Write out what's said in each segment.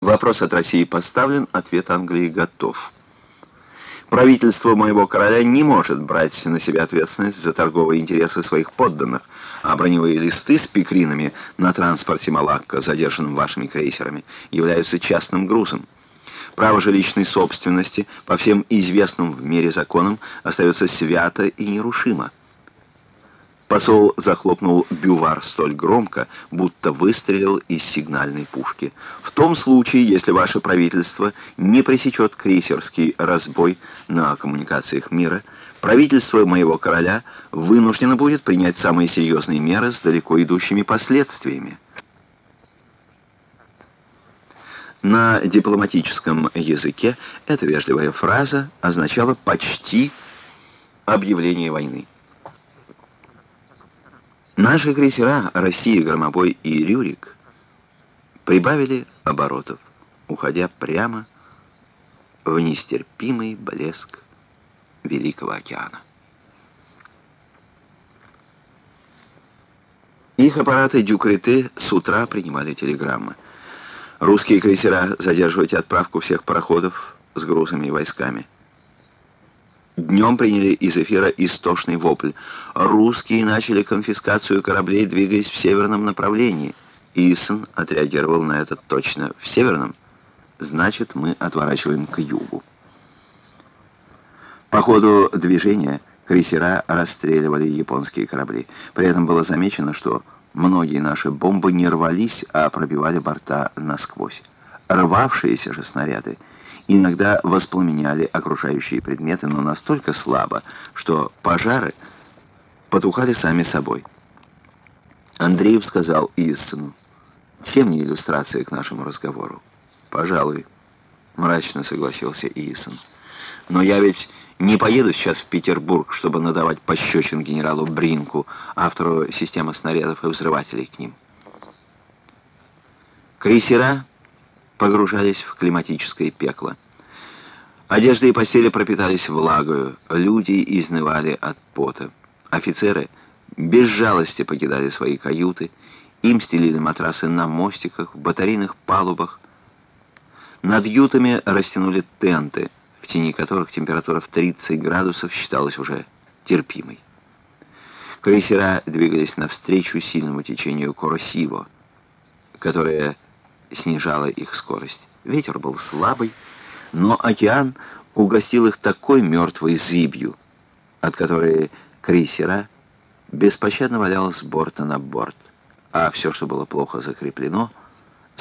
Вопрос от России поставлен, ответ Англии готов. Правительство моего короля не может брать на себя ответственность за торговые интересы своих подданных, а броневые листы с пикринами на транспорте Малакка, задержанном вашими крейсерами, являются частным грузом. Право жилищной собственности по всем известным в мире законам остается свято и нерушимо. Посол захлопнул бювар столь громко, будто выстрелил из сигнальной пушки. В том случае, если ваше правительство не пресечет крейсерский разбой на коммуникациях мира, правительство моего короля вынуждено будет принять самые серьезные меры с далеко идущими последствиями. На дипломатическом языке эта вежливая фраза означала почти объявление войны. Наши крейсера «Россия», «Громобой» и «Рюрик» прибавили оборотов, уходя прямо в нестерпимый блеск Великого океана. Их аппараты Дюкреты с утра принимали телеграммы. Русские крейсера задерживать отправку всех пароходов с грузами и войсками. Днем приняли из эфира истошный вопль. Русские начали конфискацию кораблей, двигаясь в северном направлении. Исон отреагировал на это точно. В северном? Значит, мы отворачиваем к югу. По ходу движения крейсера расстреливали японские корабли. При этом было замечено, что многие наши бомбы не рвались, а пробивали борта насквозь. Рвавшиеся же снаряды иногда воспламеняли окружающие предметы, но настолько слабо, что пожары потухали сами собой. Андреев сказал Иссену, «Чем не иллюстрация к нашему разговору?» «Пожалуй», — мрачно согласился Ииссон. «Но я ведь не поеду сейчас в Петербург, чтобы надавать пощечин генералу Бринку, автору системы снарядов и взрывателей к ним». Крейсера погружались в климатическое пекло. Одежда и постели пропитались влагою, люди изнывали от пота. Офицеры без жалости покидали свои каюты, им стелили матрасы на мостиках, батарейных палубах. Над ютами растянули тенты, в тени которых температура в 30 градусов считалась уже терпимой. Крейсера двигались навстречу сильному течению Коросиво, которое снижало их скорость. Ветер был слабый, но океан угостил их такой мертвой зыбью, от которой крейсера беспощадно валялось с борта на борт, а все, что было плохо закреплено,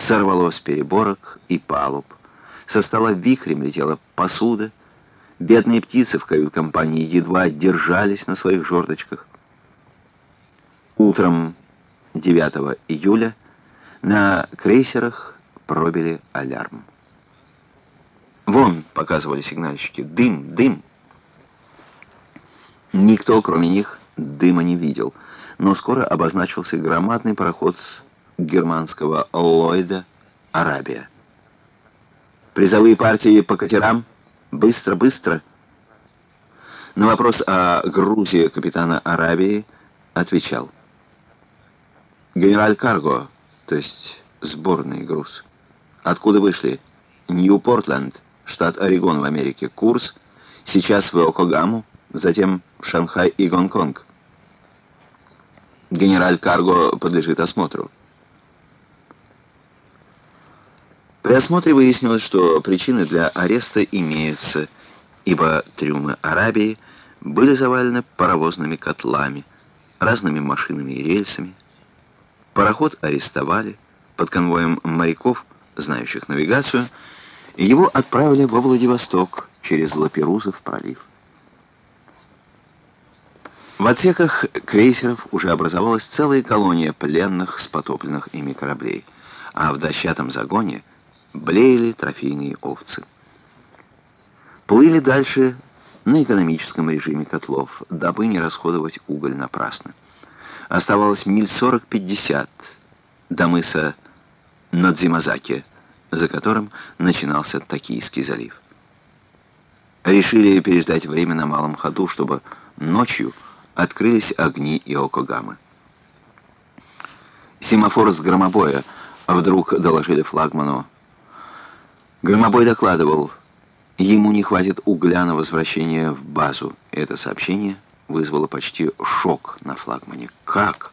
сорвалось с переборок и палуб. Со стола вихрем летела посуда, бедные птицы в кают-компании едва держались на своих жердочках. Утром 9 июля на крейсерах пробили алярм. «Вон!» — показывали сигнальщики. «Дым! Дым!» Никто, кроме них, дыма не видел, но скоро обозначился громадный пароход с германского Ллойда «Арабия». «Призовые партии по катерам? Быстро, быстро!» На вопрос о грузе капитана Арабии отвечал. «Генераль Карго, то есть сборный груз». Откуда вышли? Нью-Портленд, штат Орегон в Америке. Курс сейчас в Окогаму, затем в Шанхай и Гонконг. Генераль Карго подлежит осмотру. При осмотре выяснилось, что причины для ареста имеются, ибо трюмы Арабии были завалены паровозными котлами, разными машинами и рельсами. Пароход арестовали под конвоем моряков, знающих навигацию, и его отправили во Владивосток через Лаперузов пролив. В отсеках крейсеров уже образовалась целая колония пленных с потопленных ими кораблей, а в дощатом загоне блеяли трофейные овцы. Плыли дальше на экономическом режиме котлов, дабы не расходовать уголь напрасно. Оставалось миль 40-50 до мыса Надзимазаки, за которым начинался Токийский залив. Решили переждать время на малом ходу, чтобы ночью открылись огни Иокогамы. Семафор с громобоя вдруг доложили флагману. Громобой докладывал, ему не хватит угля на возвращение в базу. Это сообщение вызвало почти шок на флагмане. Как?